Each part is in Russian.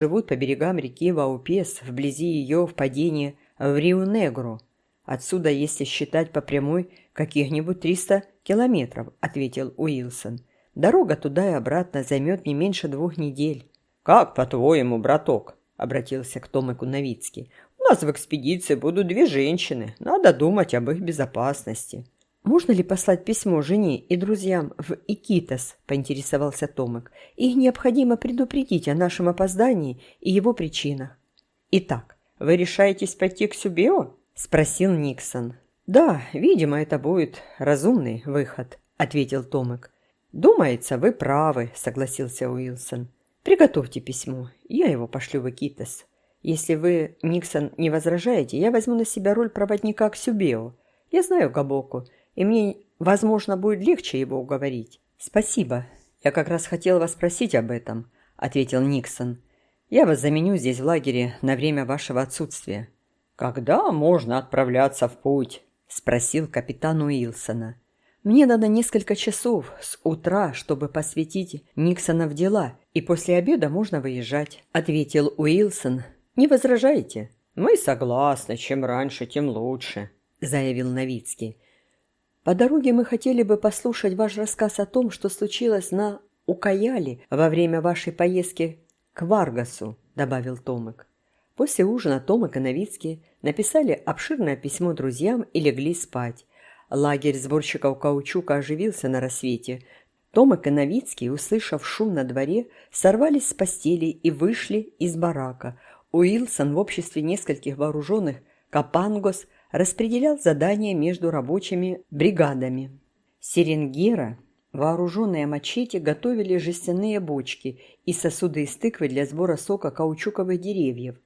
живут по берегам реки Ваупес, вблизи ее впадения в Рио-Негру. Отсюда, если считать по прямой, каких-нибудь 300 километров», — ответил Уилсон. «Дорога туда и обратно займет не меньше двух недель». «Как, по-твоему, браток?» — обратился к Томику Новицкий. «У нас в экспедиции будут две женщины. Надо думать об их безопасности». «Можно ли послать письмо жене и друзьям в Икитос?» – поинтересовался Томик. «Их необходимо предупредить о нашем опоздании и его причинах». «Итак, вы решаетесь пойти к Сюбео?» – спросил Никсон. «Да, видимо, это будет разумный выход», – ответил Томик. «Думается, вы правы», – согласился Уилсон. «Приготовьте письмо, я его пошлю в Икитос. Если вы, Никсон, не возражаете, я возьму на себя роль проводника к Сюбео. Я знаю Габоку, и мне, возможно, будет легче его уговорить. Спасибо. Я как раз хотел вас спросить об этом, ответил Никсон. Я вас заменю здесь в лагере на время вашего отсутствия. Когда можно отправляться в путь? спросил капитан Уилсона. Мне надо несколько часов с утра, чтобы посвятить Никсона в дела, и после обеда можно выезжать, ответил Уилсон. Не возражаете? Мы согласны, чем раньше, тем лучше, заявил Новицкий. По дороге мы хотели бы послушать ваш рассказ о том, что случилось на Укаяле во время вашей поездки к Варгасу», – добавил Томик. После ужина Томик и Новицкий написали обширное письмо друзьям и легли спать. Лагерь сборщиков каучука оживился на рассвете. Томик и Новицкий, услышав шум на дворе, сорвались с постели и вышли из барака. Уилсон в обществе нескольких вооруженных Капангос – распределял задания между рабочими бригадами. Серенгера, вооруженные мачете, готовили жестяные бочки и сосуды из тыквы для сбора сока каучуковых деревьев.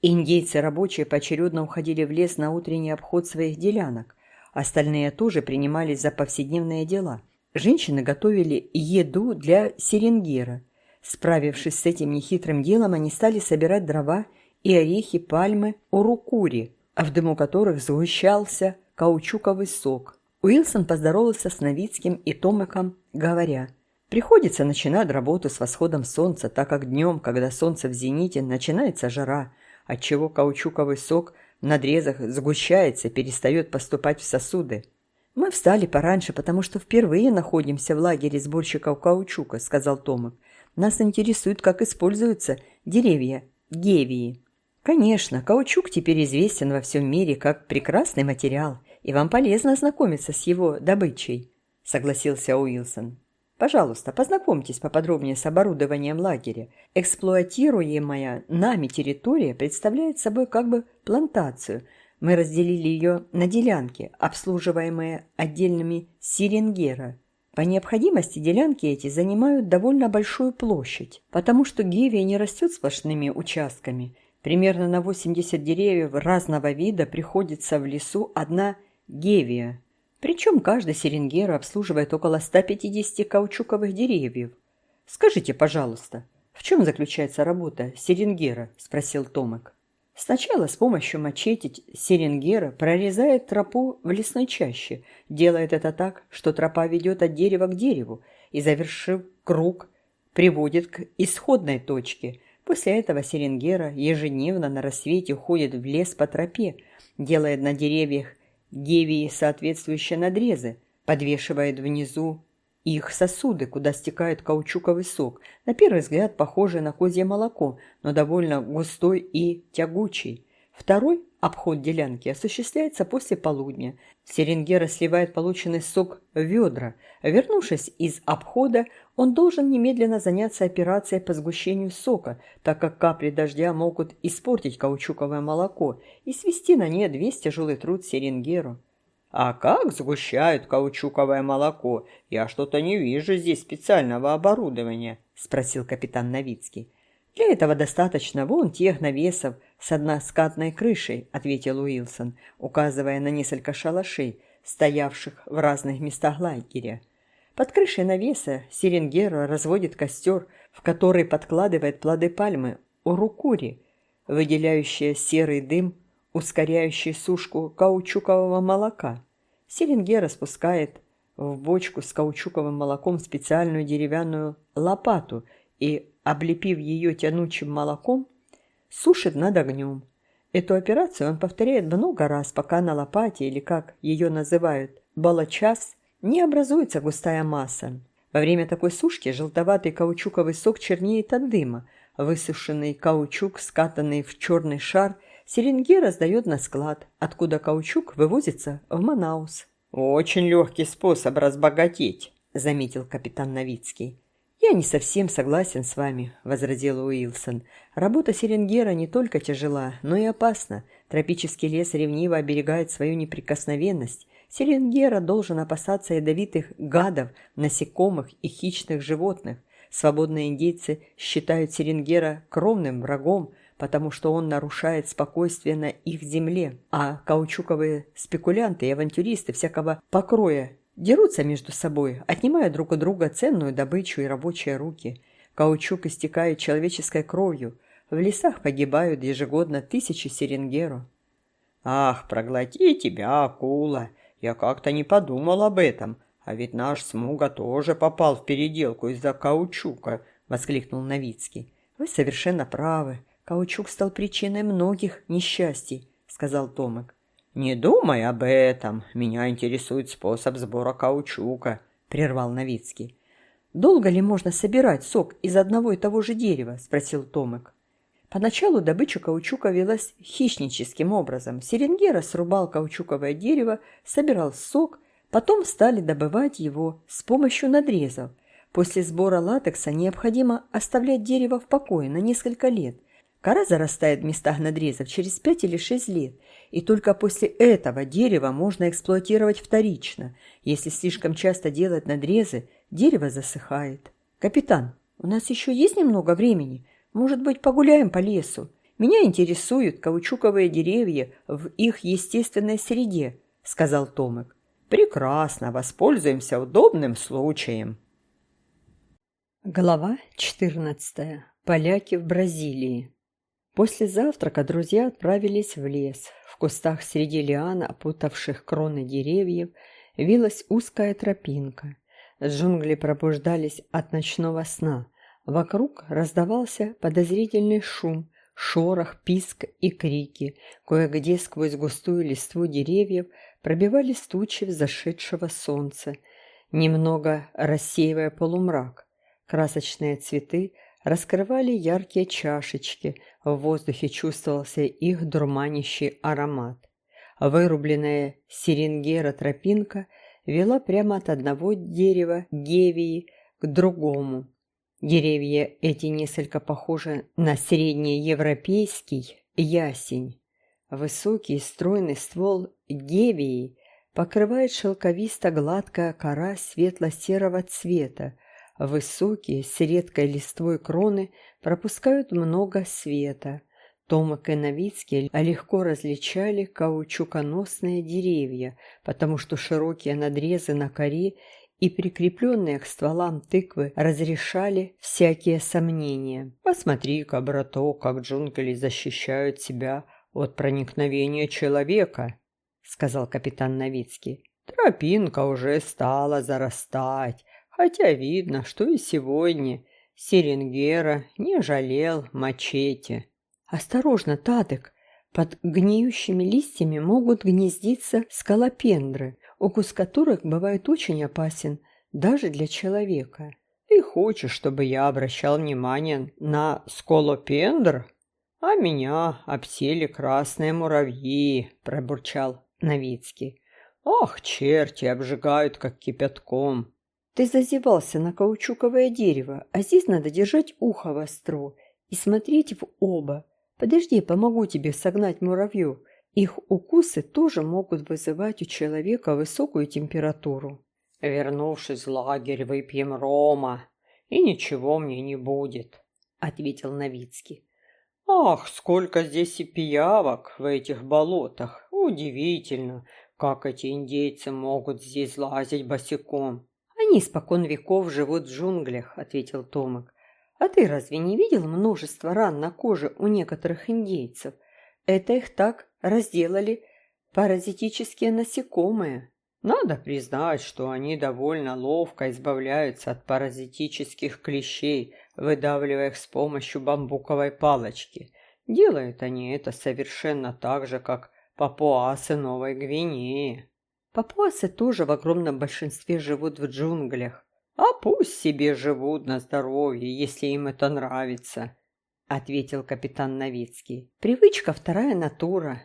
Индейцы рабочие поочередно уходили в лес на утренний обход своих делянок. Остальные тоже принимались за повседневные дела. Женщины готовили еду для серенгера. Справившись с этим нехитрым делом, они стали собирать дрова и орехи пальмы урукури – в дыму которых сгущался каучуковый сок. Уилсон поздоровался с Новицким и Томиком, говоря, «Приходится начинать работу с восходом солнца, так как днем, когда солнце в зените, начинается жара, отчего каучуковый сок в надрезах сгущается и перестает поступать в сосуды. «Мы встали пораньше, потому что впервые находимся в лагере сборщиков каучука», — сказал Томик. «Нас интересует, как используются деревья гевии». Конечно, каучук теперь известен во всем мире как прекрасный материал, и вам полезно ознакомиться с его добычей, согласился Уилсон. Пожалуйста, познакомьтесь поподробнее с оборудованием лагеря. Эксплуатируемая нами территория представляет собой как бы плантацию. Мы разделили ее на делянки, обслуживаемые отдельными сиренгера. По необходимости делянки эти занимают довольно большую площадь, потому что гевия не растет сплошными участками – Примерно на 80 деревьев разного вида приходится в лесу одна гевия. Причем каждый серенгер обслуживает около 150 каучуковых деревьев. «Скажите, пожалуйста, в чем заключается работа серенгера?» – спросил Томик. Сначала с помощью мачете серенгера прорезает тропу в лесной чаще, делает это так, что тропа ведет от дерева к дереву и, завершив круг, приводит к исходной точке – После этого Серенгера ежедневно на рассвете уходит в лес по тропе, делает на деревьях гевии соответствующие надрезы, подвешивает внизу их сосуды, куда стекает каучуковый сок, на первый взгляд похожий на козье молоко, но довольно густой и тягучий. Второй обход делянки осуществляется после полудня. Серенгера сливает полученный сок в ведра. Вернувшись из обхода, он должен немедленно заняться операцией по сгущению сока, так как капли дождя могут испортить каучуковое молоко и свести на нет весь тяжелый труд Серенгеру. «А как сгущают каучуковое молоко? Я что-то не вижу здесь специального оборудования», – спросил капитан Новицкий. «Для этого достаточно вон тех навесов с односкатной крышей», — ответил Уилсон, указывая на несколько шалашей, стоявших в разных местах лагеря. Под крышей навеса Серенгера разводит костер, в который подкладывает плоды пальмы урукури, выделяющие серый дым, ускоряющий сушку каучукового молока. Серенгера спускает в бочку с каучуковым молоком специальную деревянную лопату и облепив ее тянучим молоком, сушит над огнем. Эту операцию он повторяет много раз, пока на лопате, или как ее называют, балачас, не образуется густая масса. Во время такой сушки желтоватый каучуковый сок чернеет от дыма. Высушенный каучук, скатанный в черный шар, Серенге раздает на склад, откуда каучук вывозится в Манаус. «Очень легкий способ разбогатеть», – заметил капитан Новицкий. «Я не совсем согласен с вами», – возразил Уилсон. «Работа Серенгера не только тяжела, но и опасна. Тропический лес ревниво оберегает свою неприкосновенность. Серенгера должен опасаться ядовитых гадов, насекомых и хищных животных. Свободные индейцы считают Серенгера кровным врагом, потому что он нарушает спокойствие на их земле, а каучуковые спекулянты и авантюристы всякого покроя дерутся между собой, отнимая друг у друга ценную добычу и рабочие руки. Каучук истекает человеческой кровью, в лесах погибают ежегодно тысячи серенгеру. «Ах, проглоти тебя, акула!» Я как-то не подумал об этом, а ведь наш Смуга тоже попал в переделку из-за каучука, воскликнул Новицкий. Вы совершенно правы. Каучук стал причиной многих несчастий, сказал Томик. Не думай об этом. Меня интересует способ сбора каучука, прервал Новицкий. Долго ли можно собирать сок из одного и того же дерева? спросил Томик. Поначалу добыча каучука велась хищническим образом. Серенгера срубал каучуковое дерево, собирал сок, потом стали добывать его с помощью надрезов. После сбора латекса необходимо оставлять дерево в покое на несколько лет. Кора зарастает в местах надрезов через 5 или 6 лет, и только после этого дерево можно эксплуатировать вторично. Если слишком часто делать надрезы, дерево засыхает. «Капитан, у нас еще есть немного времени?» Может быть, погуляем по лесу? Меня интересуют каучуковые деревья в их естественной среде», — сказал Томик. «Прекрасно, воспользуемся удобным случаем». Глава 14. Поляки в Бразилии. После завтрака друзья отправились в лес. В кустах среди лиан, опутавших кроны деревьев, вилась узкая тропинка. Джунгли пробуждались от ночного сна. Вокруг раздавался подозрительный шум, шорох, писк и крики. Кое-где сквозь густую листву деревьев пробивались тучи взошедшего солнца, немного рассеивая полумрак. Красочные цветы раскрывали яркие чашечки, в воздухе чувствовался их дурманящий аромат. Вырубленная сиренгера тропинка вела прямо от одного дерева гевии к другому. Деревья эти несколько похожи на среднеевропейский ясень. Высокий стройный ствол гевии покрывает шелковисто-гладкая кора светло-серого цвета. Высокие с редкой листвой кроны пропускают много света. Томак и Новицкий легко различали каучуконосные деревья, потому что широкие надрезы на коре и прикрепленные к стволам тыквы разрешали всякие сомнения. «Посмотри-ка, браток, как джунгли защищают себя от проникновения человека», — сказал капитан Новицкий. «Тропинка уже стала зарастать, хотя видно, что и сегодня Серенгера не жалел мачете». «Осторожно, Тадек, под гниющими листьями могут гнездиться скалопендры укус которых бывает очень опасен даже для человека. Ты хочешь, чтобы я обращал внимание на сколопендр? А меня обсели красные муравьи, пробурчал Новицкий. Ах, черти обжигают, как кипятком. Ты зазевался на каучуковое дерево, а здесь надо держать ухо востро и смотреть в оба. Подожди, помогу тебе согнать муравьев. Их укусы тоже могут вызывать у человека высокую температуру. «Вернувшись в лагерь, выпьем рома, и ничего мне не будет», — ответил Новицкий. «Ах, сколько здесь и пиявок в этих болотах! Удивительно, как эти индейцы могут здесь лазить босиком!» «Они испокон веков живут в джунглях», — ответил Томик. «А ты разве не видел множество ран на коже у некоторых индейцев? Это их так разделали паразитические насекомые. Надо признать, что они довольно ловко избавляются от паразитических клещей, выдавливая их с помощью бамбуковой палочки. Делают они это совершенно так же, как папуасы Новой Гвинеи. Папуасы тоже в огромном большинстве живут в джунглях. А пусть себе живут на здоровье, если им это нравится, ответил капитан Новицкий. Привычка вторая натура.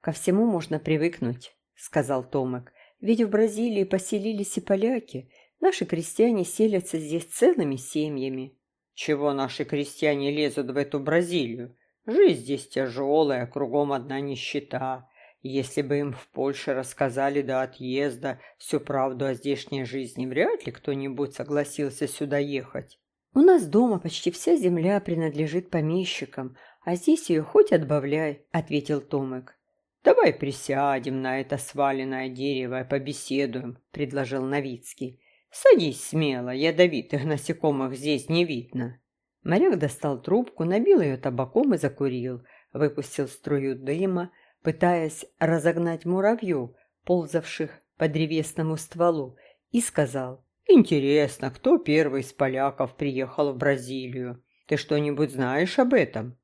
Ко всему можно привыкнуть, сказал Томек. Ведь в Бразилии поселились и поляки. Наши крестьяне селятся здесь целыми семьями. Чего наши крестьяне лезут в эту Бразилию? Жизнь здесь тяжелая, кругом одна нищета. Если бы им в Польше рассказали до отъезда всю правду о здешней жизни, вряд ли кто-нибудь согласился сюда ехать. У нас дома почти вся земля принадлежит помещикам, а здесь ее хоть отбавляй, — ответил Томек. «Давай присядем на это сваленное дерево и побеседуем», — предложил Новицкий. «Садись смело, ядовитых насекомых здесь не видно». Моряк достал трубку, набил ее табаком и закурил, выпустил струю дыма, пытаясь разогнать муравьев, ползавших по древесному стволу, и сказал, «Интересно, кто первый из поляков приехал в Бразилию? Ты что-нибудь знаешь об этом?»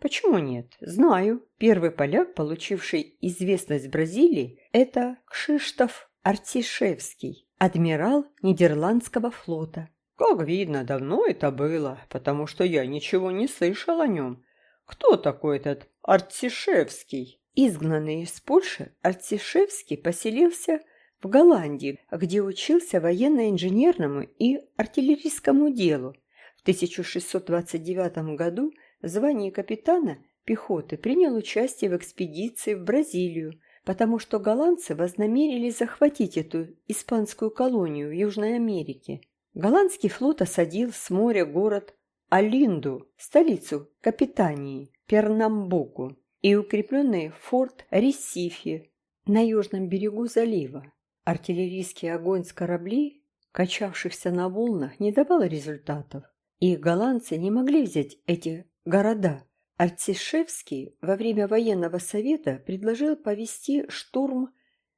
Почему нет? Знаю. Первый поляк, получивший известность в Бразилии, это Кшиштоф Артишевский, адмирал Нидерландского флота. Как видно, давно это было, потому что я ничего не слышал о нем. Кто такой этот Артишевский? Изгнанный из Польши, Артишевский поселился в Голландии, где учился военно-инженерному и артиллерийскому делу. В 1629 году в звании капитана пехоты принял участие в экспедиции в Бразилию, потому что голландцы вознамерились захватить эту испанскую колонию в Южной Америке. Голландский флот осадил с моря город Алинду, столицу Капитании, Пернамбуку, и укрепленный форт Ресифи на южном берегу залива. Артиллерийский огонь с кораблей, качавшихся на волнах, не давал результатов, и голландцы не могли взять эти города. Артишевский во время военного совета предложил повести штурм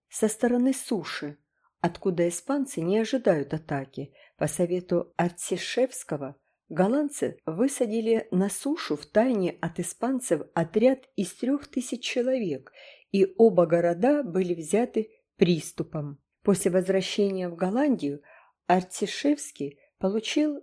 со стороны суши, откуда испанцы не ожидают атаки. По совету Артишевского голландцы высадили на сушу в тайне от испанцев отряд из трех тысяч человек, и оба города были взяты приступом. После возвращения в Голландию Артишевский получил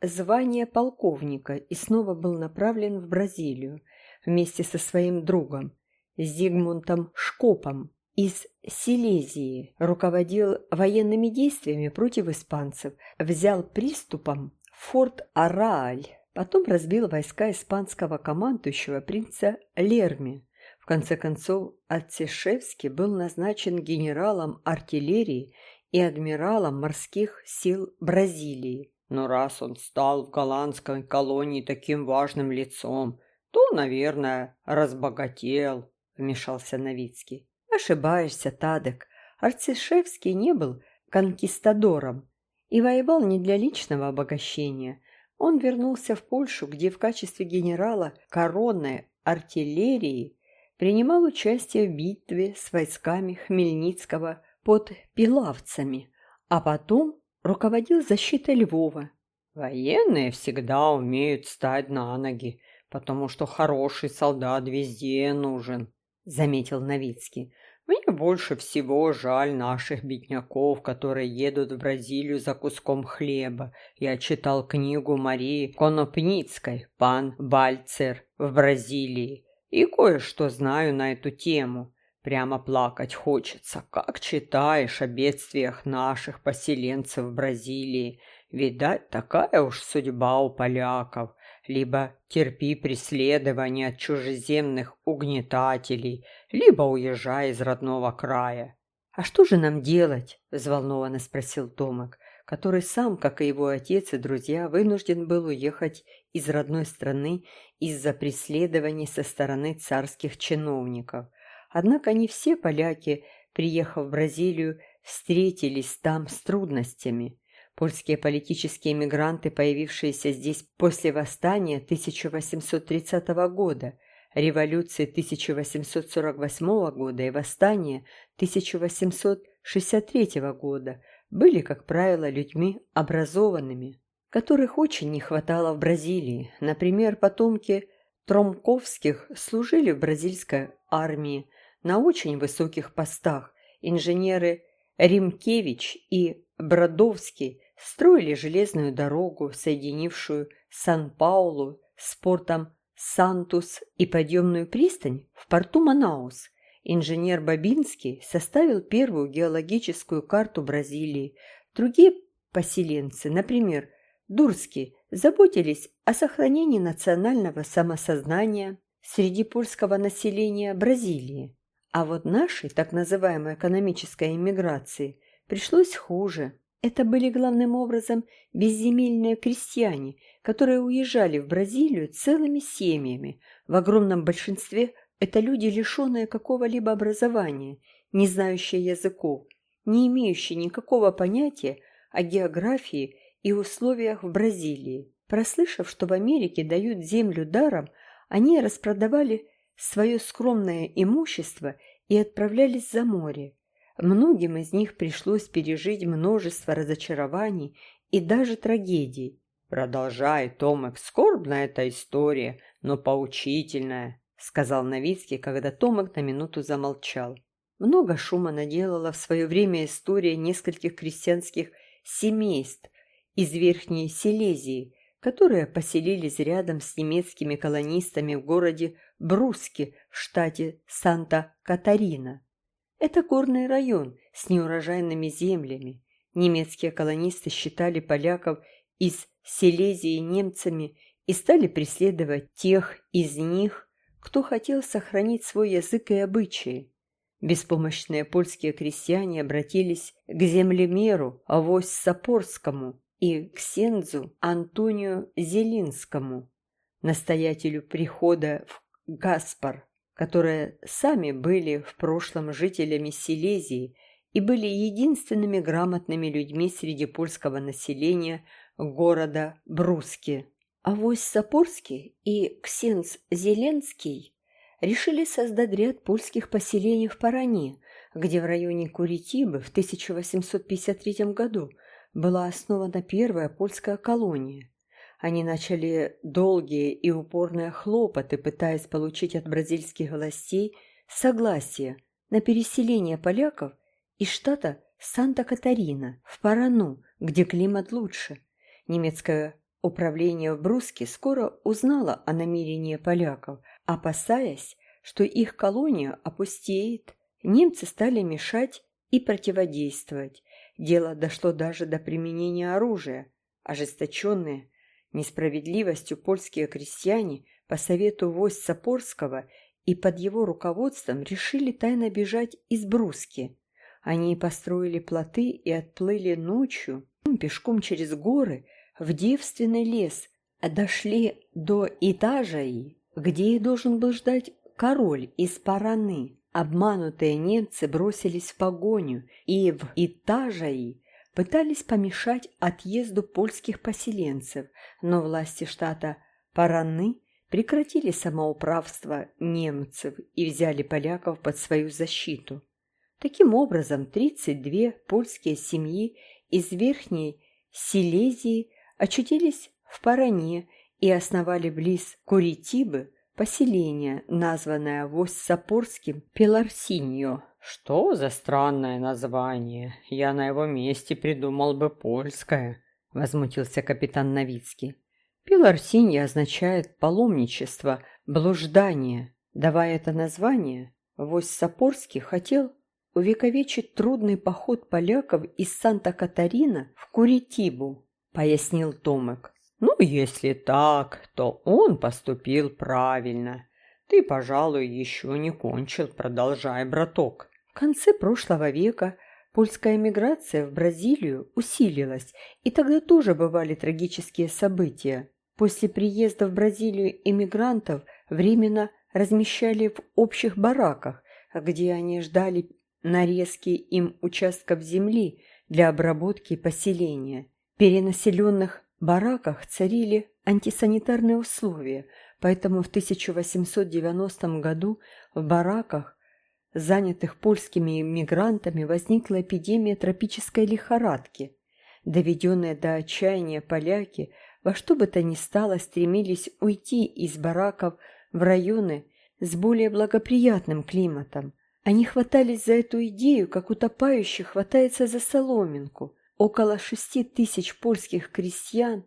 звание полковника и снова был направлен в Бразилию вместе со своим другом Зигмунтом Шкопом из Силезии, руководил военными действиями против испанцев, взял приступом форт Арааль, потом разбил войска испанского командующего принца Лерми. В конце концов, Артишевский был назначен генералом артиллерии и адмиралом морских сил Бразилии. Но раз он стал в голландской колонии таким важным лицом, то, наверное, разбогател, вмешался Новицкий. Ошибаешься, Тадек. Арцишевский не был конкистадором и воевал не для личного обогащения. Он вернулся в Польшу, где в качестве генерала коронной артиллерии принимал участие в битве с войсками Хмельницкого под Пилавцами, а потом руководил защитой Львова. Военные всегда умеют встать на ноги, потому что хороший солдат везде нужен, заметил Новицкий. Мне больше всего жаль наших бедняков, которые едут в Бразилию за куском хлеба. Я читал книгу Марии Конопницкой «Пан Бальцер в Бразилии» и кое-что знаю на эту тему. Прямо плакать хочется, как читаешь о бедствиях наших поселенцев в Бразилии. Видать, такая уж судьба у поляков. Либо терпи преследование от чужеземных угнетателей, либо уезжай из родного края. «А что же нам делать?» – взволнованно спросил Томак, который сам, как и его отец и друзья, вынужден был уехать из родной страны из-за преследований со стороны царских чиновников – Однако не все поляки, приехав в Бразилию, встретились там с трудностями. Польские политические эмигранты, появившиеся здесь после восстания 1830 года, революции 1848 года и восстания 1861 1863 года были, как правило, людьми образованными, которых очень не хватало в Бразилии. Например, потомки Тромковских служили в бразильской армии на очень высоких постах. Инженеры Римкевич и Бродовский строили железную дорогу, соединившую Сан-Паулу с портом Сантус и подъемную пристань в порту Манаус. Инженер Бабинский составил первую геологическую карту Бразилии. Другие поселенцы, например, Дурский, заботились о сохранении национального самосознания среди польского населения Бразилии. А вот нашей, так называемой экономической иммиграции, пришлось хуже. Это были главным образом безземельные крестьяне, которые уезжали в Бразилию целыми семьями. В огромном большинстве это люди, лишенные какого-либо образования, не знающие языков, не имеющие никакого понятия о географии и условиях в Бразилии. Прослышав, что в Америке дают землю даром, они распродавали свое скромное имущество и отправлялись за море. Многим из них пришлось пережить множество разочарований и даже трагедий. «Продолжай, Томек, скорбная эта история, но поучительная», сказал Новицкий, когда Томек на минуту замолчал. Много шума наделала в свое время история нескольких крестьянских семейств из Верхней Силезии, которые поселились рядом с немецкими колонистами в городе Бруске в штате Санта-Катарина. Это горный район с неурожайными землями. Немецкие колонисты считали поляков из Силезии немцами и стали преследовать тех из них, кто хотел сохранить свой язык и обычаи. Беспомощные польские крестьяне обратились к землемеру Авось Сапорскому и к сензу Антонию Зелинскому, настоятелю прихода в Гаспар, которые сами были в прошлом жителями Силезии и были единственными грамотными людьми среди польского населения города Бруски. Авось Сапорский и Ксенц Зеленский решили создать ряд польских поселений в Паране, где в районе Куритибы в 1853 году была основана первая польская колония. Они начали долгие и упорные хлопоты, пытаясь получить от бразильских властей согласие на переселение поляков из штата Санта-Катарина в Парану, где климат лучше. Немецкое управление в Бруске скоро узнало о намерении поляков, опасаясь, что их колония опустеет. Немцы стали мешать и противодействовать. Дело дошло даже до применения оружия. Ожесточенные Несправедливостью польские крестьяне по совету войск Сапорского и под его руководством решили тайно бежать из Бруски. Они построили плоты и отплыли ночью пешком через горы в девственный лес, а дошли до Итажаи, где их должен был ждать король из Параны. Обманутые немцы бросились в погоню и в Итажаи пытались помешать отъезду польских поселенцев, но власти штата Параны прекратили самоуправство немцев и взяли поляков под свою защиту. Таким образом, 32 польские семьи из Верхней Силезии очутились в Паране и основали близ Куритибы поселение, названное Воссапорским Пеларсиньо. «Что за странное название? Я на его месте придумал бы польское», — возмутился капитан Новицкий. «Пеларсинья означает паломничество, блуждание. Давая это название, Вось Сапорский хотел увековечить трудный поход поляков из Санта-Катарина в Куритибу», — пояснил Томек. «Ну, если так, то он поступил правильно. Ты, пожалуй, еще не кончил, продолжай, браток». В конце прошлого века польская миграция в Бразилию усилилась, и тогда тоже бывали трагические события. После приезда в Бразилию эмигрантов временно размещали в общих бараках, где они ждали нарезки им участков земли для обработки поселения. Перенаселенных бараках царили антисанитарные условия, поэтому в 1890 году в бараках занятых польскими иммигрантами, возникла эпидемия тропической лихорадки. Доведенные до отчаяния поляки во что бы то ни стало стремились уйти из бараков в районы с более благоприятным климатом. Они хватались за эту идею, как утопающий хватается за соломинку. Около шести тысяч польских крестьян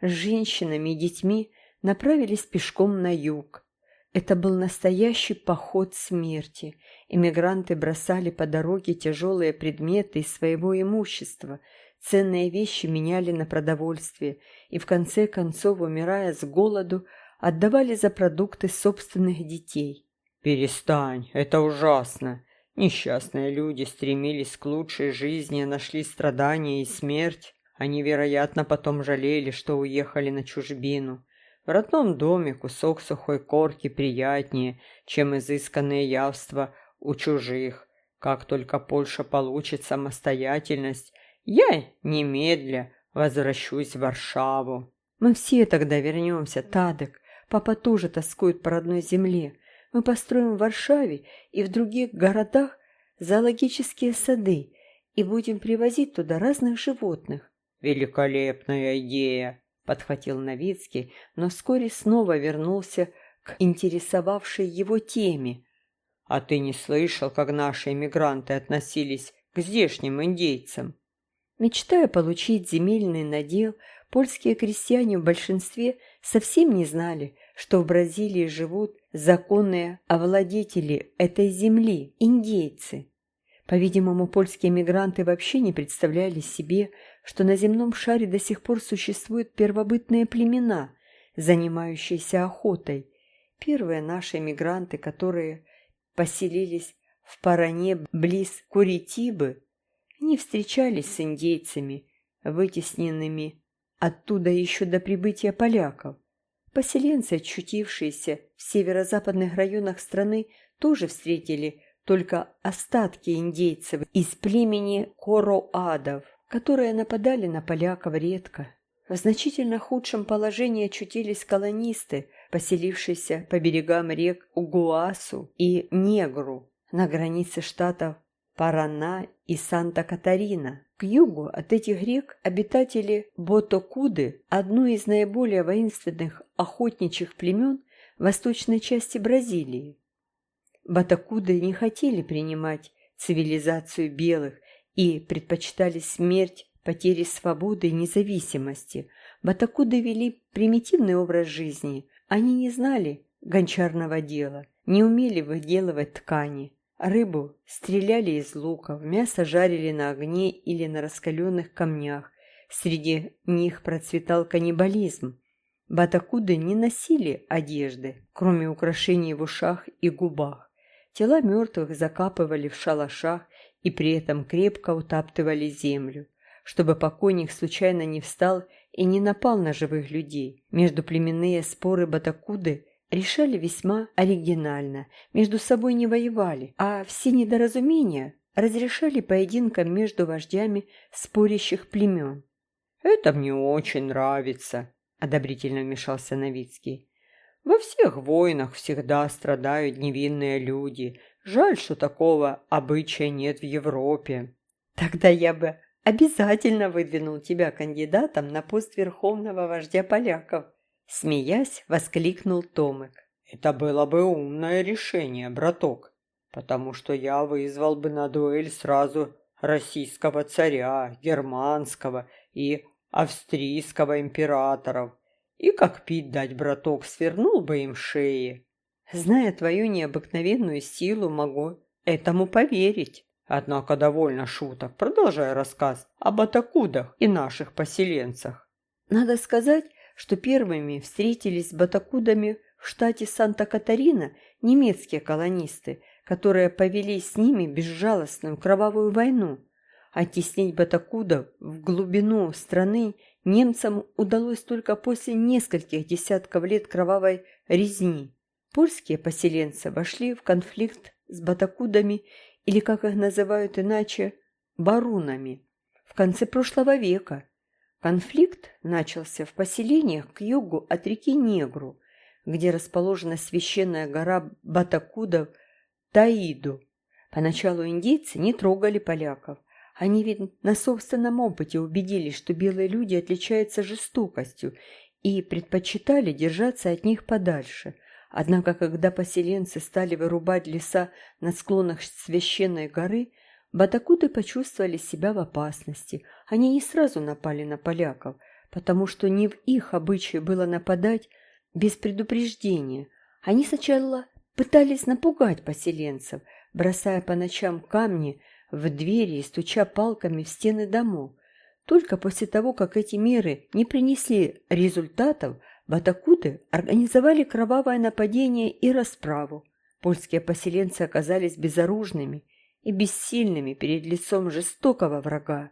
с женщинами и детьми направились пешком на юг. Это был настоящий поход смерти. Эмигранты бросали по дороге тяжелые предметы из своего имущества, ценные вещи меняли на продовольствие и в конце концов, умирая с голоду, отдавали за продукты собственных детей. «Перестань, это ужасно!» Несчастные люди стремились к лучшей жизни, нашли страдания и смерть. Они, вероятно, потом жалели, что уехали на чужбину. В родном доме кусок сухой корки приятнее, чем изысканные явства у чужих. Как только Польша получит самостоятельность, я немедля возвращусь в Варшаву. Мы все тогда вернемся, Тадек. Папа тоже тоскует по родной земле. Мы построим в Варшаве и в других городах зоологические сады и будем привозить туда разных животных. Великолепная идея подхватил Новицкий, но вскоре снова вернулся к интересовавшей его теме. «А ты не слышал, как наши эмигранты относились к здешним индейцам?» Мечтая получить земельный надел, польские крестьяне в большинстве совсем не знали, что в Бразилии живут законные овладетели этой земли – индейцы. По-видимому, польские мигранты вообще не представляли себе, что на земном шаре до сих пор существуют первобытные племена, занимающиеся охотой. Первые наши мигранты, которые поселились в Паране близ Куритибы, не встречались с индейцами, вытесненными оттуда еще до прибытия поляков. Поселенцы, очутившиеся в северо-западных районах страны, тоже встретили только остатки индейцев из племени Короадов, которые нападали на поляков редко. В значительно худшем положении очутились колонисты, поселившиеся по берегам рек Угуасу и Негру на границе штатов Парана и Санта-Катарина. К югу от этих рек обитатели Ботокуды, одну из наиболее воинственных охотничьих племен восточной части Бразилии. Батакуды не хотели принимать цивилизацию белых и предпочитали смерть потери свободы и независимости. Батакуды вели примитивный образ жизни. Они не знали гончарного дела, не умели выделывать ткани. Рыбу стреляли из луков, мясо жарили на огне или на раскаленных камнях. Среди них процветал каннибализм. Батакуды не носили одежды, кроме украшений в ушах и губах. Тела мертвых закапывали в шалашах и при этом крепко утаптывали землю, чтобы покойник случайно не встал и не напал на живых людей. Междуплеменные споры Батакуды решали весьма оригинально, между собой не воевали, а все недоразумения разрешали поединкам между вождями спорящих племен. «Это мне очень нравится», — одобрительно вмешался Новицкий. Во всех войнах всегда страдают невинные люди. Жаль, что такого обычая нет в Европе. Тогда я бы обязательно выдвинул тебя кандидатом на пост верховного вождя поляков. Смеясь, воскликнул Томик. Это было бы умное решение, браток, потому что я вызвал бы на дуэль сразу российского царя, германского и австрийского императоров. И как пить дать, браток, свернул бы им шеи. Зная твою необыкновенную силу, могу этому поверить. Однако довольно шуток. Продолжай рассказ об атакудах и наших поселенцах. Надо сказать, что первыми встретились с батакудами в штате Санта-Катарина немецкие колонисты, которые повели с ними безжалостную кровавую войну. Оттеснить батакудов в глубину страны немцам удалось только после нескольких десятков лет кровавой резни. Польские поселенцы вошли в конфликт с батакудами или, как их называют иначе, барунами в конце прошлого века. Конфликт начался в поселениях к югу от реки Негру, где расположена священная гора Батакудов Таиду. Поначалу индейцы не трогали поляков. Они ведь на собственном опыте убедились, что белые люди отличаются жестокостью и предпочитали держаться от них подальше. Однако, когда поселенцы стали вырубать леса на склонах священной горы, батакуты почувствовали себя в опасности. Они не сразу напали на поляков, потому что не в их обычае было нападать без предупреждения. Они сначала пытались напугать поселенцев, бросая по ночам камни в двери и стуча палками в стены домов. Только после того, как эти меры не принесли результатов, батакуты организовали кровавое нападение и расправу. Польские поселенцы оказались безоружными и бессильными перед лицом жестокого врага.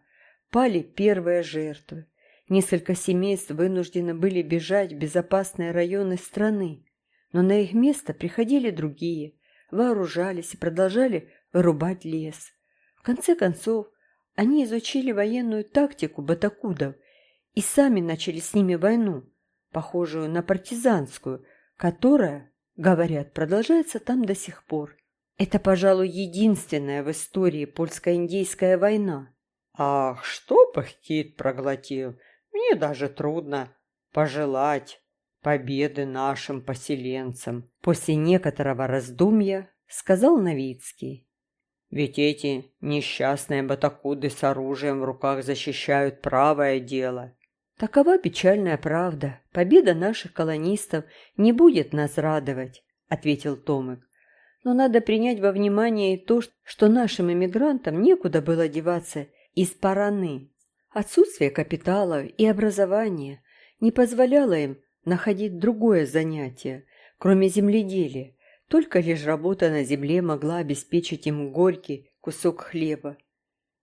Пали первые жертвы. Несколько семейств вынуждены были бежать в безопасные районы страны, но на их место приходили другие, вооружались и продолжали вырубать лес. В конце концов, они изучили военную тактику батакудов и сами начали с ними войну, похожую на партизанскую, которая, говорят, продолжается там до сих пор. Это, пожалуй, единственная в истории польско-индейская война. Ах, что пыхтит проглотил. Мне даже трудно пожелать победы нашим поселенцам. После некоторого раздумья сказал Новицкий. Ведь эти несчастные батакуды с оружием в руках защищают правое дело. Такова печальная правда. Победа наших колонистов не будет нас радовать, ответил Томик. Но надо принять во внимание и то, что нашим эмигрантам некуда было деваться из Параны. Отсутствие капитала и образования не позволяло им находить другое занятие, кроме земледелия, только лишь работа на земле могла обеспечить им горький кусок хлеба.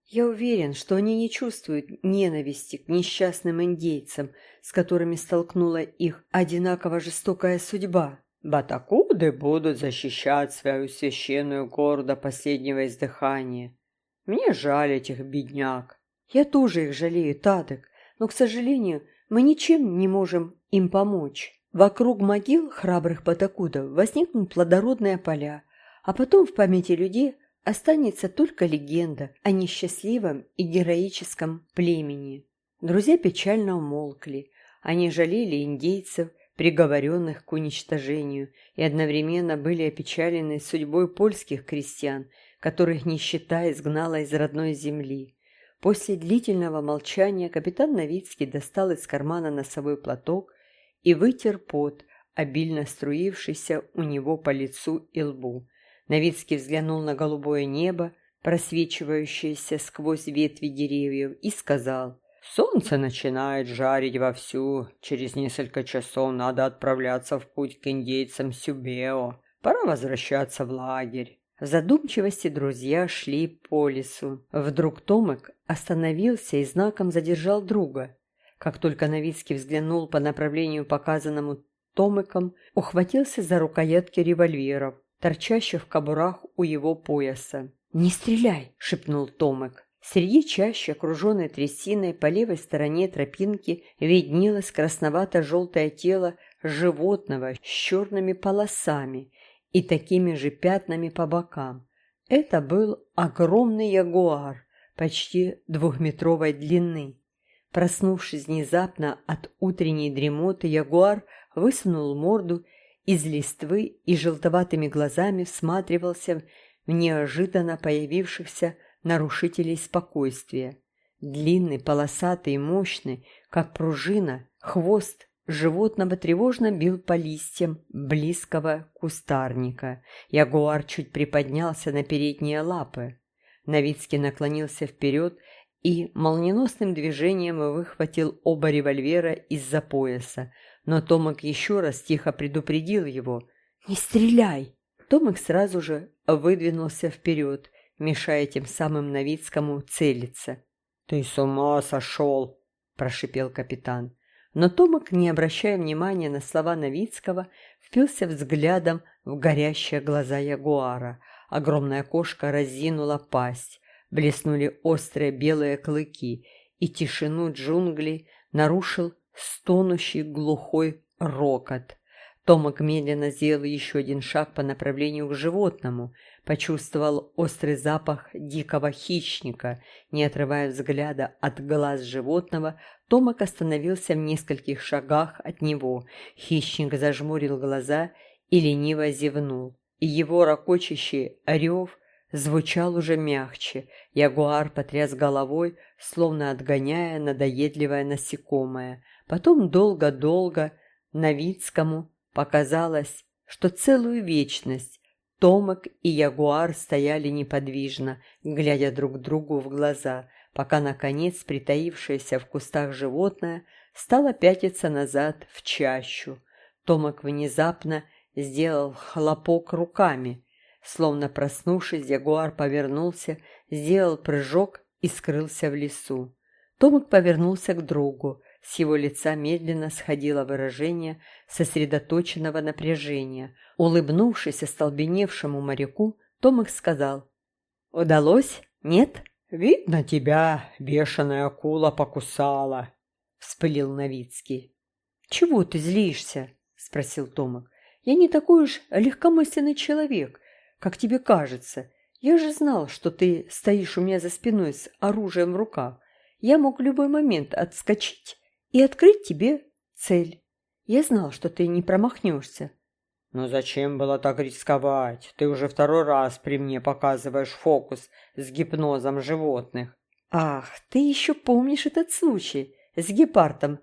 Я уверен, что они не чувствуют ненависти к несчастным индейцам, с которыми столкнула их одинаково жестокая судьба. Батакуды будут защищать свою священную гору до последнего издыхания. Мне жаль этих бедняк. Я тоже их жалею, Тадок, но, к сожалению, мы ничем не можем им помочь. Вокруг могил храбрых патакудов возникнут плодородные поля, а потом в памяти людей останется только легенда о несчастливом и героическом племени. Друзья печально умолкли. Они жалели индейцев, приговоренных к уничтожению, и одновременно были опечалены судьбой польских крестьян, которых нищета изгнала из родной земли. После длительного молчания капитан Новицкий достал из кармана носовой платок и вытер пот, обильно струившийся у него по лицу и лбу. Новицкий взглянул на голубое небо, просвечивающееся сквозь ветви деревьев, и сказал, «Солнце начинает жарить вовсю. Через несколько часов надо отправляться в путь к индейцам Сюбео. Пора возвращаться в лагерь». В задумчивости друзья шли по лесу. Вдруг Томик остановился и знаком задержал друга. Как только Новицкий взглянул по направлению, показанному Томиком, ухватился за рукоятки револьверов, торчащих в кобурах у его пояса. «Не стреляй!» – шепнул Томик. Среди чаще, окруженной трясиной, по левой стороне тропинки виднелось красновато-желтое тело животного с черными полосами и такими же пятнами по бокам. Это был огромный ягуар, почти двухметровой длины. Проснувшись внезапно от утренней дремоты, ягуар высунул морду из листвы и желтоватыми глазами всматривался в неожиданно появившихся нарушителей спокойствия. Длинный, полосатый и мощный, как пружина, хвост животного тревожно бил по листьям близкого кустарника. Ягуар чуть приподнялся на передние лапы. Новицкий наклонился вперед и молниеносным движением выхватил оба револьвера из-за пояса, но Томик еще раз тихо предупредил его «Не стреляй!». Томик сразу же выдвинулся вперед, мешая тем самым Новицкому целиться. «Ты с ума сошел!» – прошипел капитан. Но Томик, не обращая внимания на слова Новицкого, впился взглядом в горящие глаза ягуара. Огромная кошка разинула пасть, блеснули острые белые клыки, и тишину джунглей нарушил стонущий глухой рокот. Томок медленно сделал еще один шаг по направлению к животному, почувствовал острый запах дикого хищника. Не отрывая взгляда от глаз животного, Томок остановился в нескольких шагах от него. Хищник зажмурил глаза и лениво зевнул. И его ракочащий рев звучал уже мягче. Ягуар потряс головой, словно отгоняя надоедливое насекомое. Потом долго-долго Новицкому показалось, что целую вечность Томок и Ягуар стояли неподвижно, глядя друг другу в глаза, пока, наконец, притаившееся в кустах животное стало пятиться назад в чащу. Томок внезапно сделал хлопок руками. Словно проснувшись, Ягуар повернулся, сделал прыжок и скрылся в лесу. Томик повернулся к другу. С его лица медленно сходило выражение сосредоточенного напряжения. Улыбнувшись остолбеневшему моряку, Томик сказал. «Удалось? Нет?» «Видно, тебя бешеная акула покусала», — вспылил Новицкий. «Чего ты злишься?» — спросил Томик. «Я не такой уж легкомысленный человек, как тебе кажется. Я же знал, что ты стоишь у меня за спиной с оружием в руках. Я мог в любой момент отскочить и открыть тебе цель. Я знал, что ты не промахнешься. Но зачем было так рисковать? Ты уже второй раз при мне показываешь фокус с гипнозом животных. Ах, ты еще помнишь этот случай с гепардом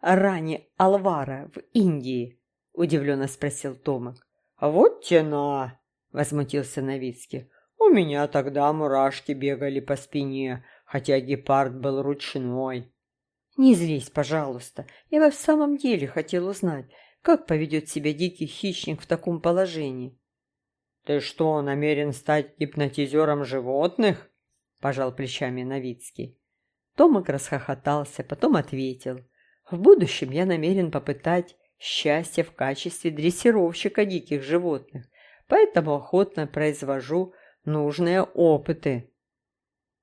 Рани Алвара в Индии? Удивленно спросил Томак. Вот тена, возмутился Новицкий. У меня тогда мурашки бегали по спине, хотя гепард был ручной. Не злись, пожалуйста. Я в самом деле хотел узнать, как поведет себя дикий хищник в таком положении. Ты что, намерен стать гипнотизером животных? Пожал плечами Новицкий. Томик расхохотался, потом ответил. В будущем я намерен попытать счастье в качестве дрессировщика диких животных поэтому охотно произвожу нужные опыты.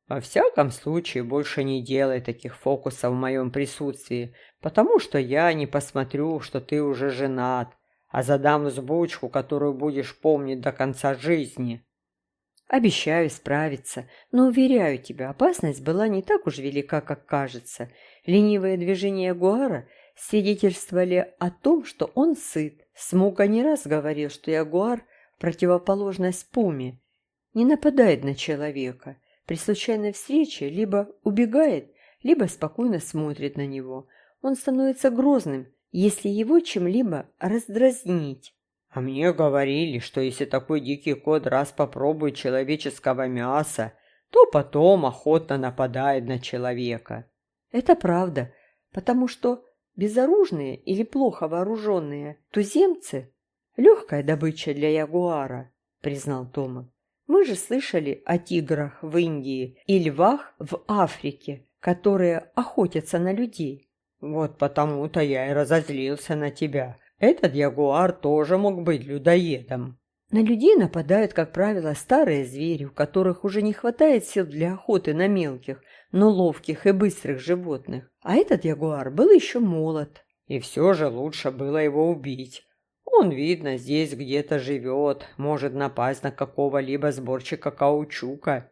Во всяком случае, больше не делай таких фокусов в моем присутствии, потому что я не посмотрю, что ты уже женат, а задам взбучку, которую будешь помнить до конца жизни. Обещаю справиться, но, уверяю тебя, опасность была не так уж велика, как кажется. Ленивые движения Ягуара свидетельствовали о том, что он сыт. Смуга не раз говорил, что Ягуар – противоположность пуме, не нападает на человека. При случайной встрече либо убегает, либо спокойно смотрит на него. Он становится грозным, если его чем-либо раздразнить. А мне говорили, что если такой дикий кот раз попробует человеческого мяса, то потом охотно нападает на человека. Это правда, потому что безоружные или плохо вооруженные туземцы «Легкая добыча для ягуара», — признал Тома. «Мы же слышали о тиграх в Индии и львах в Африке, которые охотятся на людей». «Вот потому-то я и разозлился на тебя. Этот ягуар тоже мог быть людоедом». На людей нападают, как правило, старые звери, у которых уже не хватает сил для охоты на мелких, но ловких и быстрых животных. А этот ягуар был еще молод. И все же лучше было его убить. Он, видно, здесь где-то живет, может напасть на какого-либо сборщика каучука.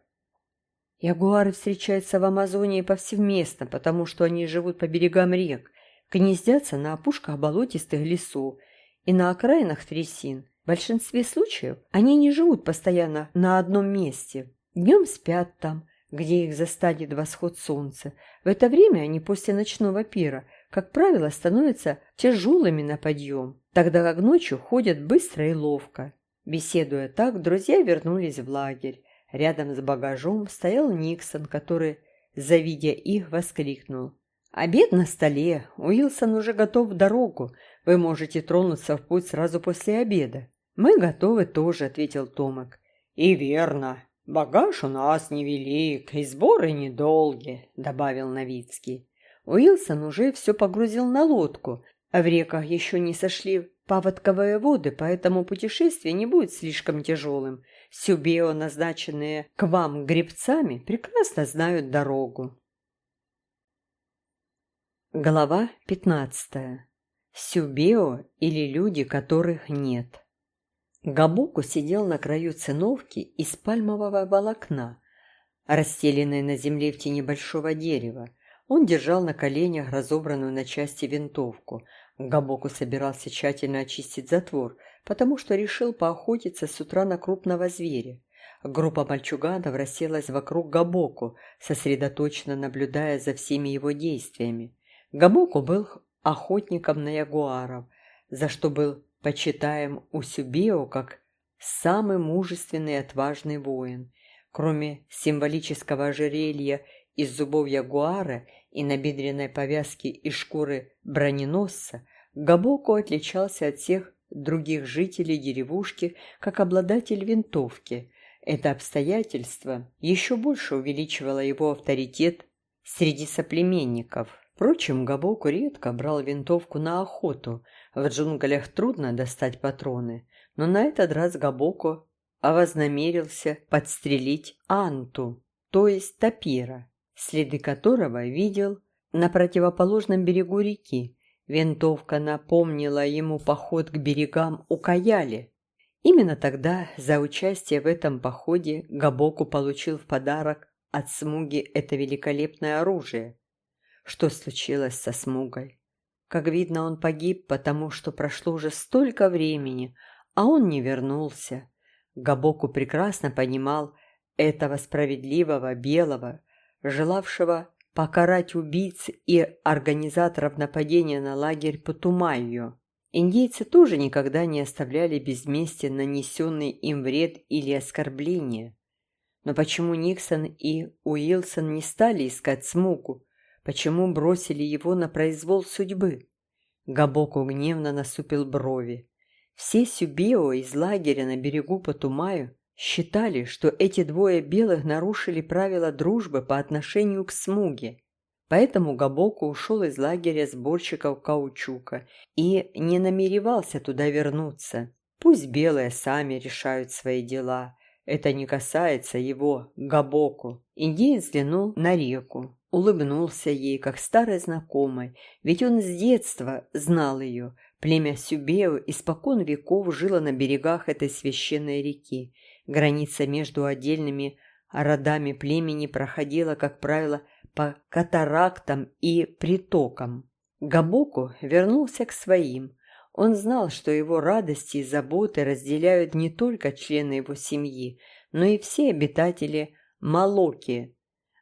Ягуары встречаются в Амазонии повсеместно, потому что они живут по берегам рек, гнездятся на опушках болотистых лесов и на окраинах трясин. В большинстве случаев они не живут постоянно на одном месте. Днем спят там, где их застанет восход солнца. В это время они после ночного пира, как правило, становятся тяжелыми на подъем тогда как ночью ходят быстро и ловко. Беседуя так, друзья вернулись в лагерь. Рядом с багажом стоял Никсон, который, завидя их, воскликнул. «Обед на столе. Уилсон уже готов в дорогу. Вы можете тронуться в путь сразу после обеда». «Мы готовы тоже», — ответил Томак. «И верно. Багаж у нас невелик, и сборы недолгие», — добавил Новицкий. Уилсон уже все погрузил на лодку, в реках еще не сошли паводковые воды, поэтому путешествие не будет слишком тяжелым. Сюбео, назначенные к вам гребцами, прекрасно знают дорогу. Глава пятнадцатая Сюбео или люди, которых нет. Габоку сидел на краю циновки из пальмового волокна, расстеленной на земле в тени большого дерева. Он держал на коленях разобранную на части винтовку. Габоку собирался тщательно очистить затвор, потому что решил поохотиться с утра на крупного зверя. Группа мальчуганов расселась вокруг Габоку, сосредоточенно наблюдая за всеми его действиями. Габоку был охотником на ягуаров, за что был почитаем у Сюбео как самый мужественный и отважный воин. Кроме символического ожерелья из зубов ягуара и набедренной повязки из шкуры броненосца, Габоку отличался от всех других жителей деревушки как обладатель винтовки. Это обстоятельство еще больше увеличивало его авторитет среди соплеменников. Впрочем, Габоку редко брал винтовку на охоту. В джунглях трудно достать патроны, но на этот раз Габоку вознамерился подстрелить Анту, то есть тапира, следы которого видел на противоположном берегу реки. Винтовка напомнила ему поход к берегам у Каяли. Именно тогда за участие в этом походе Габоку получил в подарок от Смуги это великолепное оружие. Что случилось со Смугой? Как видно, он погиб, потому что прошло уже столько времени, а он не вернулся. Габоку прекрасно понимал этого справедливого белого, желавшего покарать убийц и организаторов нападения на лагерь Патумайо. Индейцы тоже никогда не оставляли без мести нанесенный им вред или оскорбление. Но почему Никсон и Уилсон не стали искать Смуку? Почему бросили его на произвол судьбы? Габоку гневно насупил брови. Все Сюбео из лагеря на берегу Патумаю считали, что эти двое белых нарушили правила дружбы по отношению к Смуге. Поэтому Габоку ушел из лагеря сборщиков каучука и не намеревался туда вернуться. Пусть белые сами решают свои дела. Это не касается его, Габоку. Индеец взглянул на реку, улыбнулся ей, как старой знакомой, ведь он с детства знал ее. Племя Сюбео испокон веков жило на берегах этой священной реки. Граница между отдельными родами племени проходила, как правило, по катарактам и притокам. Габоку вернулся к своим. Он знал, что его радости и заботы разделяют не только члены его семьи, но и все обитатели Малоки.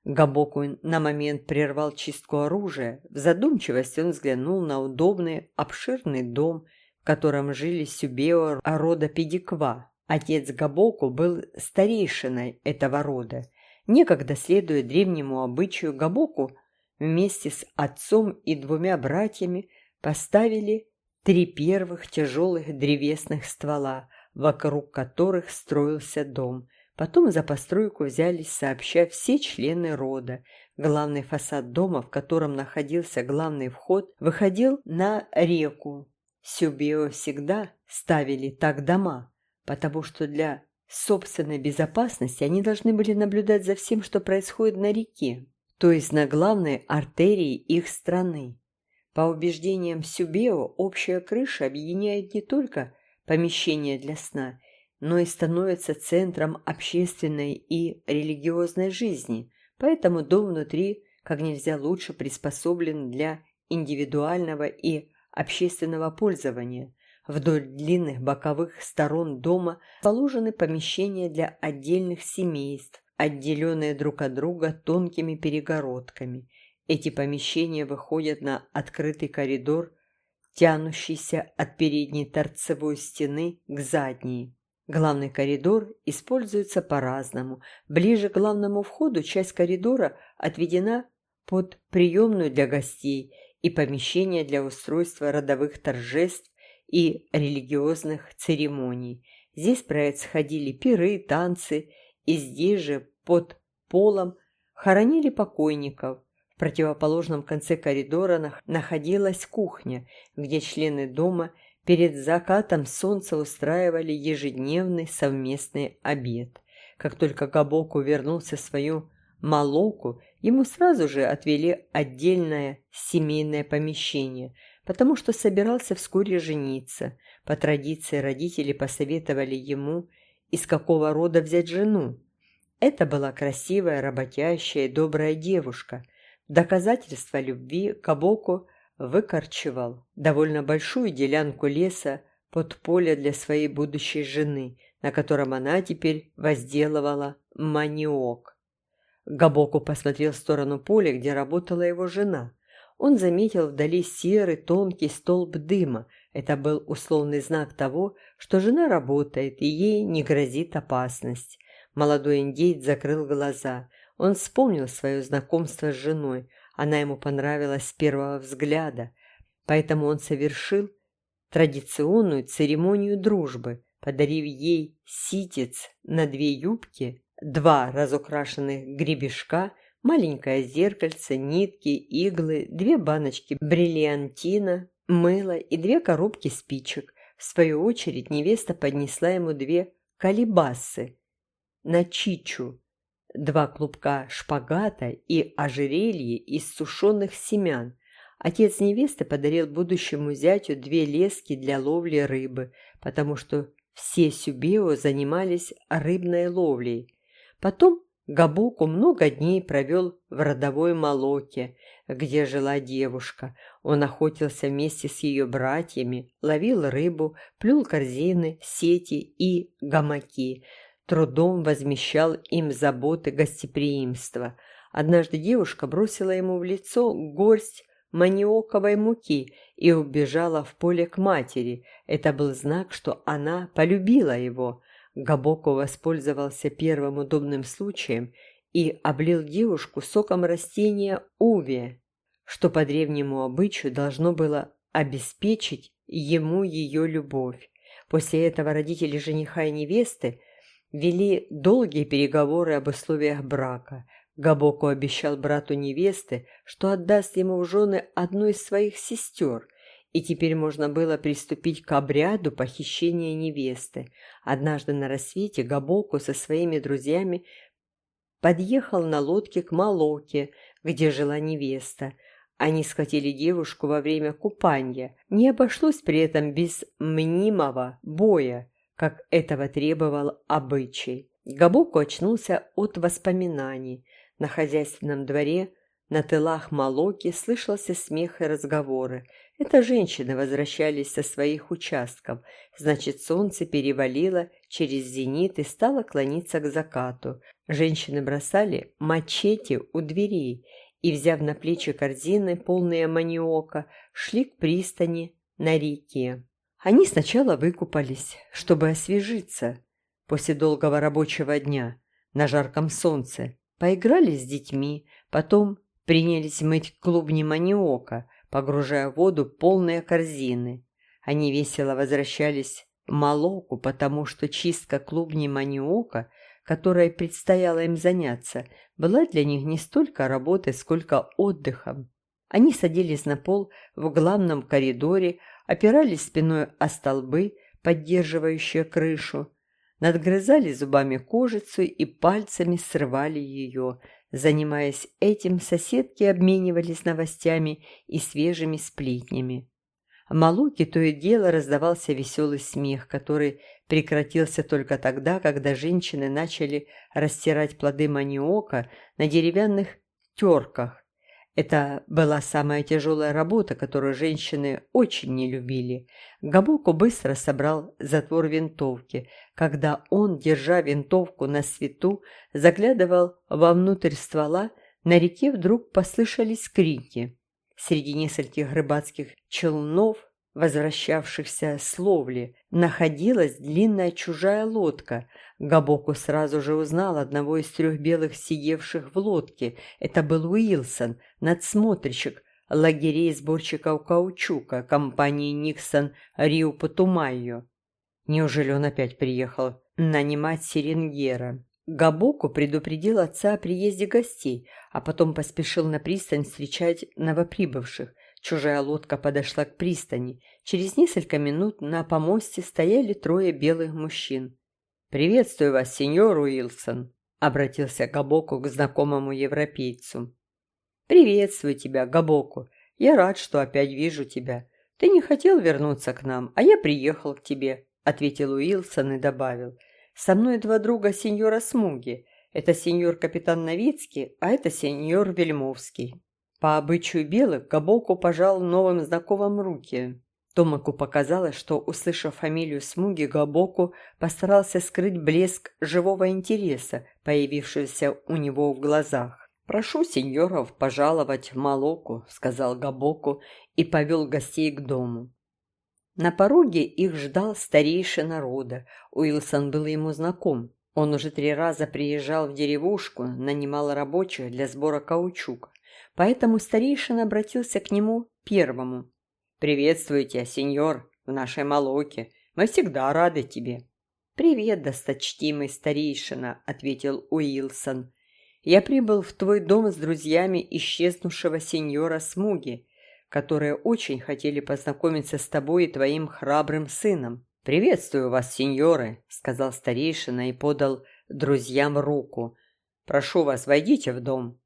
Габоку на момент прервал чистку оружия. В задумчивости он взглянул на удобный, обширный дом, в котором жили Сюбео рода Педиква. Отец Габоку был старейшиной этого рода. Некогда, следуя древнему обычаю, Габоку вместе с отцом и двумя братьями поставили три первых тяжелых древесных ствола, вокруг которых строился дом. Потом за постройку взялись сообща все члены рода. Главный фасад дома, в котором находился главный вход, выходил на реку. Сюбео всегда ставили так дома, потому что для собственной безопасности они должны были наблюдать за всем, что происходит на реке, то есть на главной артерии их страны. По убеждениям Сюбео, общая крыша объединяет не только помещение для сна, но и становится центром общественной и религиозной жизни, поэтому дом внутри как нельзя лучше приспособлен для индивидуального и общественного пользования – Вдоль длинных боковых сторон дома положены помещения для отдельных семейств, отделенные друг от друга тонкими перегородками. Эти помещения выходят на открытый коридор, тянущийся от передней торцевой стены к задней. Главный коридор используется по-разному. Ближе к главному входу часть коридора отведена под приемную для гостей и помещение для устройства родовых торжеств и религиозных церемоний. Здесь происходили пиры, танцы, и здесь же под полом хоронили покойников. В противоположном конце коридора находилась кухня, где члены дома перед закатом солнца устраивали ежедневный совместный обед. Как только Габоку вернулся в свою Малоку, ему сразу же отвели отдельное семейное помещение – потому что собирался вскоре жениться. По традиции родители посоветовали ему, из какого рода взять жену. Это была красивая, работящая и добрая девушка. Доказательство любви Кабоку выкорчевал довольно большую делянку леса под поле для своей будущей жены, на котором она теперь возделывала маниок. Габоку посмотрел в сторону поля, где работала его жена. Он заметил вдали серый тонкий столб дыма. Это был условный знак того, что жена работает и ей не грозит опасность. Молодой индейец закрыл глаза. Он вспомнил свое знакомство с женой. Она ему понравилась с первого взгляда. Поэтому он совершил традиционную церемонию дружбы, подарив ей ситец на две юбки, два разукрашенных гребешка, маленькое зеркальце, нитки, иглы, две баночки бриллиантина, мыло и две коробки спичек. В свою очередь невеста поднесла ему две колебасы на чичу, два клубка шпагата и ожерелье из сушеных семян. Отец невесты подарил будущему зятю две лески для ловли рыбы, потому что все Сюбео занимались рыбной ловлей. Потом Габуку много дней провел в родовой Молоке, где жила девушка. Он охотился вместе с ее братьями, ловил рыбу, плюл корзины, сети и гамаки, трудом возмещал им заботы гостеприимства. Однажды девушка бросила ему в лицо горсть маниоковой муки и убежала в поле к матери. Это был знак, что она полюбила его. Габоко воспользовался первым удобным случаем и облил девушку соком растения уви, что по древнему обычаю должно было обеспечить ему ее любовь. После этого родители жениха и невесты вели долгие переговоры об условиях брака. Габоко обещал брату невесты, что отдаст ему в жены одну из своих сестер, и теперь можно было приступить к обряду похищения невесты. Однажды на рассвете Габоку со своими друзьями подъехал на лодке к Малоке, где жила невеста. Они схватили девушку во время купания. Не обошлось при этом без мнимого боя, как этого требовал обычай. Габоку очнулся от воспоминаний. На хозяйственном дворе на тылах Малоки слышался смех и разговоры. Это женщины возвращались со своих участков. Значит, солнце перевалило через зенит и стало клониться к закату. Женщины бросали мачете у дверей и, взяв на плечи корзины, полные маниока, шли к пристани на реке. Они сначала выкупались, чтобы освежиться после долгого рабочего дня на жарком солнце, Поиграли с детьми, потом принялись мыть клубни маниока, погружая в воду полные корзины. Они весело возвращались в Малоку, потому что чистка клубней маниока, которой предстояло им заняться, была для них не столько работой, сколько отдыхом. Они садились на пол в главном коридоре, опирались спиной о столбы, поддерживающие крышу, надгрызали зубами кожицу и пальцами срывали ее. Занимаясь этим, соседки обменивались новостями и свежими сплетнями. В Малуке то и дело раздавался веселый смех, который прекратился только тогда, когда женщины начали растирать плоды маниока на деревянных терках, это была самая тяжелая работа, которую женщины очень не любили. Габоку быстро собрал затвор винтовки. Когда он, держа винтовку на свету, заглядывал вовнутрь ствола, на реке вдруг послышались крики. Среди нескольких рыбацких челнов возвращавшихся с ловли, находилась длинная чужая лодка. Габоку сразу же узнал одного из трех белых сидевших в лодке. Это был Уилсон, надсмотрщик лагерей сборщиков каучука компании Никсон Рио Патумайо. Неужели он опять приехал нанимать Серенгера? Габоку предупредил отца о приезде гостей, а потом поспешил на пристань встречать новоприбывших. Чужая лодка подошла к пристани. Через несколько минут на помосте стояли трое белых мужчин. «Приветствую вас, сеньор Уилсон», — обратился Габоку к знакомому европейцу. «Приветствую тебя, Габоку. Я рад, что опять вижу тебя. Ты не хотел вернуться к нам, а я приехал к тебе», — ответил Уилсон и добавил. «Со мной два друга сеньора Смуги. Это сеньор капитан Новицкий, а это сеньор Вельмовский». По обычаю белых Габоку пожал новым знакомым руки. Томаку показалось, что, услышав фамилию Смуги, Габоку постарался скрыть блеск живого интереса, появившегося у него в глазах. «Прошу сеньоров пожаловать в Малоку», — сказал Габоку и повел гостей к дому. На пороге их ждал старейший народа. Уилсон был ему знаком. Он уже три раза приезжал в деревушку, нанимал рабочих для сбора каучука. Поэтому старейшина обратился к нему первому. «Приветствуйте, сеньор, в нашей Малоке. Мы всегда рады тебе». «Привет, досточтимый старейшина», — ответил Уилсон. «Я прибыл в твой дом с друзьями исчезнувшего сеньора Смуги которые очень хотели познакомиться с тобой и твоим храбрым сыном. «Приветствую вас, сеньоры», — сказал старейшина и подал друзьям руку. «Прошу вас, войдите в дом».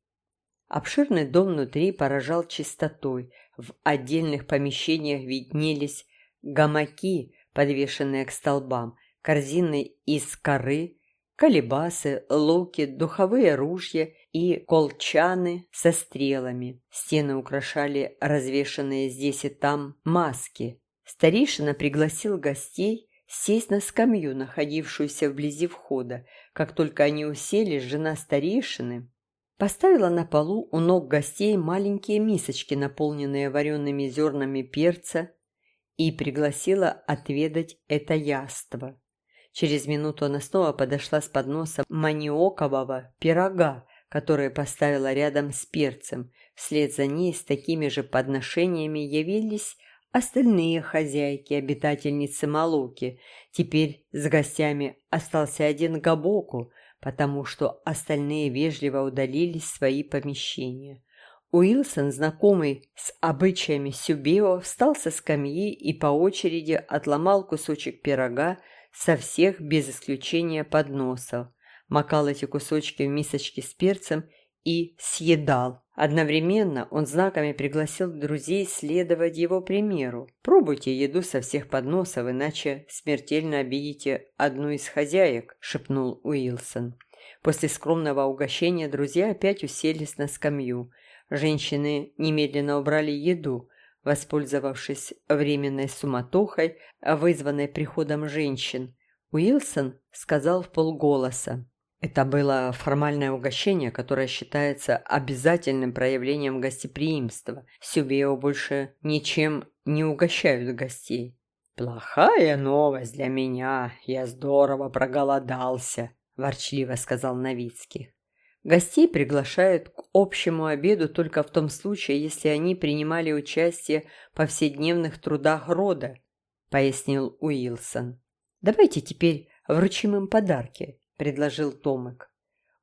Обширный дом внутри поражал чистотой. В отдельных помещениях виднелись гамаки, подвешенные к столбам, корзины из коры, колебасы, луки, духовые ружья и колчаны со стрелами. Стены украшали развешанные здесь и там маски. Старейшина пригласил гостей сесть на скамью, находившуюся вблизи входа. Как только они уселись, жена старейшины поставила на полу у ног гостей маленькие мисочки, наполненные вареными зернами перца, и пригласила отведать это яство. Через минуту она снова подошла с подносом маниокового пирога, который поставила рядом с перцем. Вслед за ней с такими же подношениями явились остальные хозяйки, обитательницы Малуки. Теперь с гостями остался один Габоку, потому что остальные вежливо удалились в свои помещения. Уилсон, знакомый с обычаями Сюбео, встал со скамьи и по очереди отломал кусочек пирога, со всех без исключения подносов, макал эти кусочки в мисочки с перцем и съедал. Одновременно он знаками пригласил друзей следовать его примеру. «Пробуйте еду со всех подносов, иначе смертельно обидите одну из хозяек», – шепнул Уилсон. После скромного угощения друзья опять уселись на скамью. Женщины немедленно убрали еду – Воспользовавшись временной суматохой, вызванной приходом женщин, Уилсон сказал в полголоса. Это было формальное угощение, которое считается обязательным проявлением гостеприимства. Сюбео больше ничем не угощают гостей. «Плохая новость для меня. Я здорово проголодался», – ворчливо сказал Новицкий. Гостей приглашают к общему обеду только в том случае, если они принимали участие в повседневных трудах рода, пояснил Уилсон. Давайте теперь вручим им подарки, предложил Томек.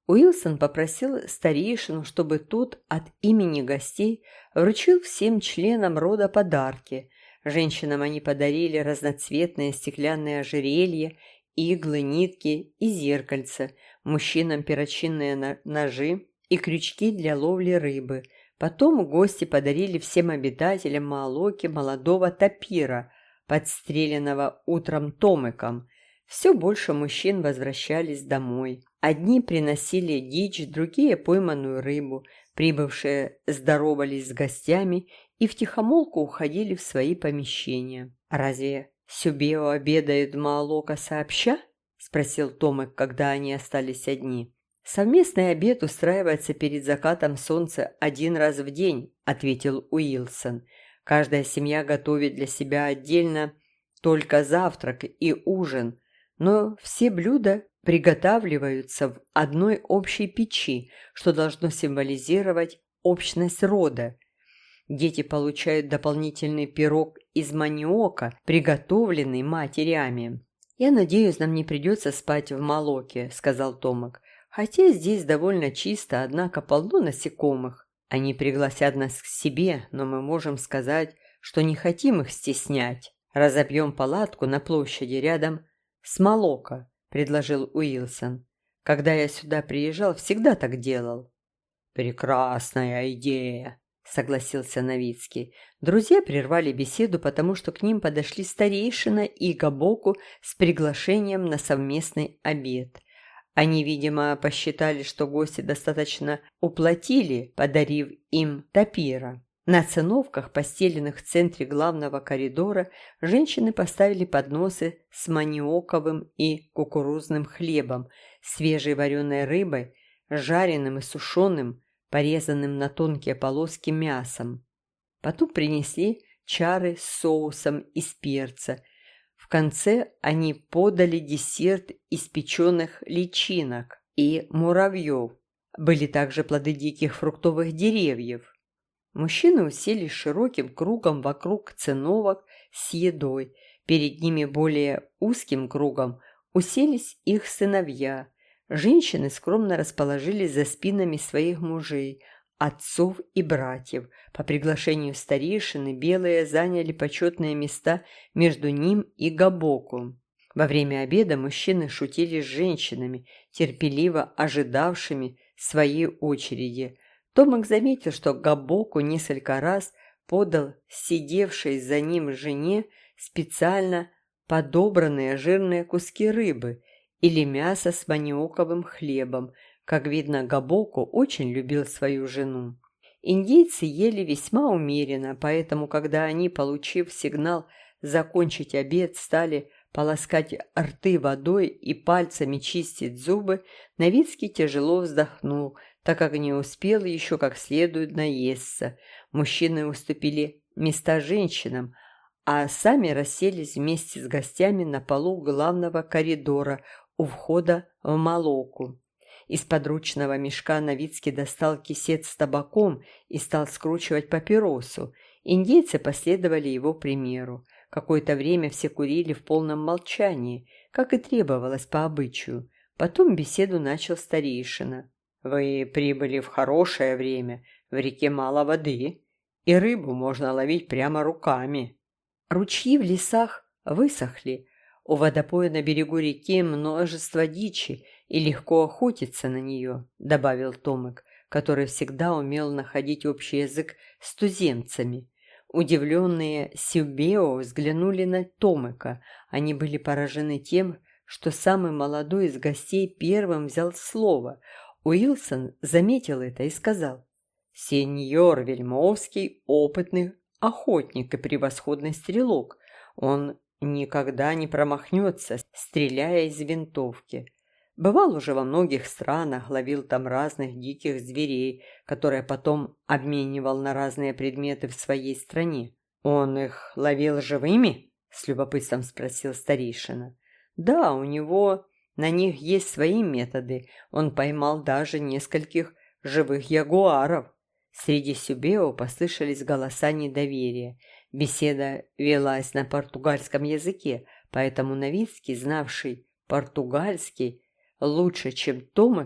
Уилсон попросил старейшину, чтобы тот от имени гостей вручил всем членам рода подарки. Женщинам они подарили разноцветные стеклянные ожерелья, иглы, нитки и зеркальца – мужчинам перочинные ножи и крючки для ловли рыбы. Потом гости подарили всем обитателям Маалоки молодого тапира, подстреленного утром Томыком. Все больше мужчин возвращались домой. Одни приносили дичь, другие – пойманную рыбу. Прибывшие здоровались с гостями и втихомолку уходили в свои помещения. Разве Сюбео обедает Маалока сообща? спросил Томик, когда они остались одни. «Совместный обед устраивается перед закатом солнца один раз в день», – ответил Уилсон. «Каждая семья готовит для себя отдельно только завтрак и ужин, но все блюда приготавливаются в одной общей печи, что должно символизировать общность рода. Дети получают дополнительный пирог из маниока, приготовленный матерями. «Я надеюсь, нам не придется спать в молоке», — сказал Томак. «Хотя здесь довольно чисто, однако полно насекомых. Они пригласят нас к себе, но мы можем сказать, что не хотим их стеснять. Разобьем палатку на площади рядом с Молоко», — предложил Уилсон. «Когда я сюда приезжал, всегда так делал». «Прекрасная идея», согласился Новицкий. Друзья прервали беседу, потому что к ним подошли старейшина и Габоку с приглашением на совместный обед. Они, видимо, посчитали, что гости достаточно уплатили, подарив им тапира. На циновках, постеленных в центре главного коридора, женщины поставили подносы с маниоковым и кукурузным хлебом, свежей вареной рыбой, жареным и сушеным, порезанным на тонкие полоски мясом. Потом принесли чары с соусом из перца. В конце они подали десерт из печеных личинок и муравьев. Были также плоды диких фруктовых деревьев. Мужчины уселись широким кругом вокруг циновок с едой. Перед ними более узким кругом уселись их сыновья, Женщины скромно расположились за спинами своих мужей, отцов и братьев. По приглашению старейшины белые заняли почетные места между ним и Габоку. Во время обеда мужчины шутили с женщинами, терпеливо ожидавшими своей очереди. Томак заметил, что Габоку несколько раз подал сидевшей за ним жене специально подобранные жирные куски рыбы – или мясо с маниоковым хлебом. Как видно, Габоку очень любил свою жену. Индейцы ели весьма умеренно, поэтому, когда они, получив сигнал закончить обед, стали полоскать рты водой и пальцами чистить зубы, Новицкий тяжело вздохнул, так как не успел еще как следует наесться. Мужчины уступили места женщинам, а сами расселись вместе с гостями на полу главного коридора, у входа в Малоку. Из подручного мешка Новицкий достал кисет с табаком и стал скручивать папиросу. Индейцы последовали его примеру. Какое-то время все курили в полном молчании, как и требовалось по обычаю. Потом беседу начал старейшина. «Вы прибыли в хорошее время, в реке мало воды, и рыбу можно ловить прямо руками». Ручьи в лесах высохли, у водопоя на берегу реки множество дичи, и легко охотиться на нее», — добавил Томик, который всегда умел находить общий язык с туземцами. Удивленные Сюбео взглянули на Томика. Они были поражены тем, что самый молодой из гостей первым взял слово. Уилсон заметил это и сказал, «Сеньор Вельмовский – опытный охотник и превосходный стрелок. Он никогда не промахнется, стреляя из винтовки. Бывал уже во многих странах, ловил там разных диких зверей, которые потом обменивал на разные предметы в своей стране. «Он их ловил живыми?» – с любопытством спросил старейшина. «Да, у него на них есть свои методы. Он поймал даже нескольких живых ягуаров». Среди Сюбео послышались голоса недоверия. Беседа велась на португальском языке, поэтому Новицкий, знавший португальский лучше, чем Тома,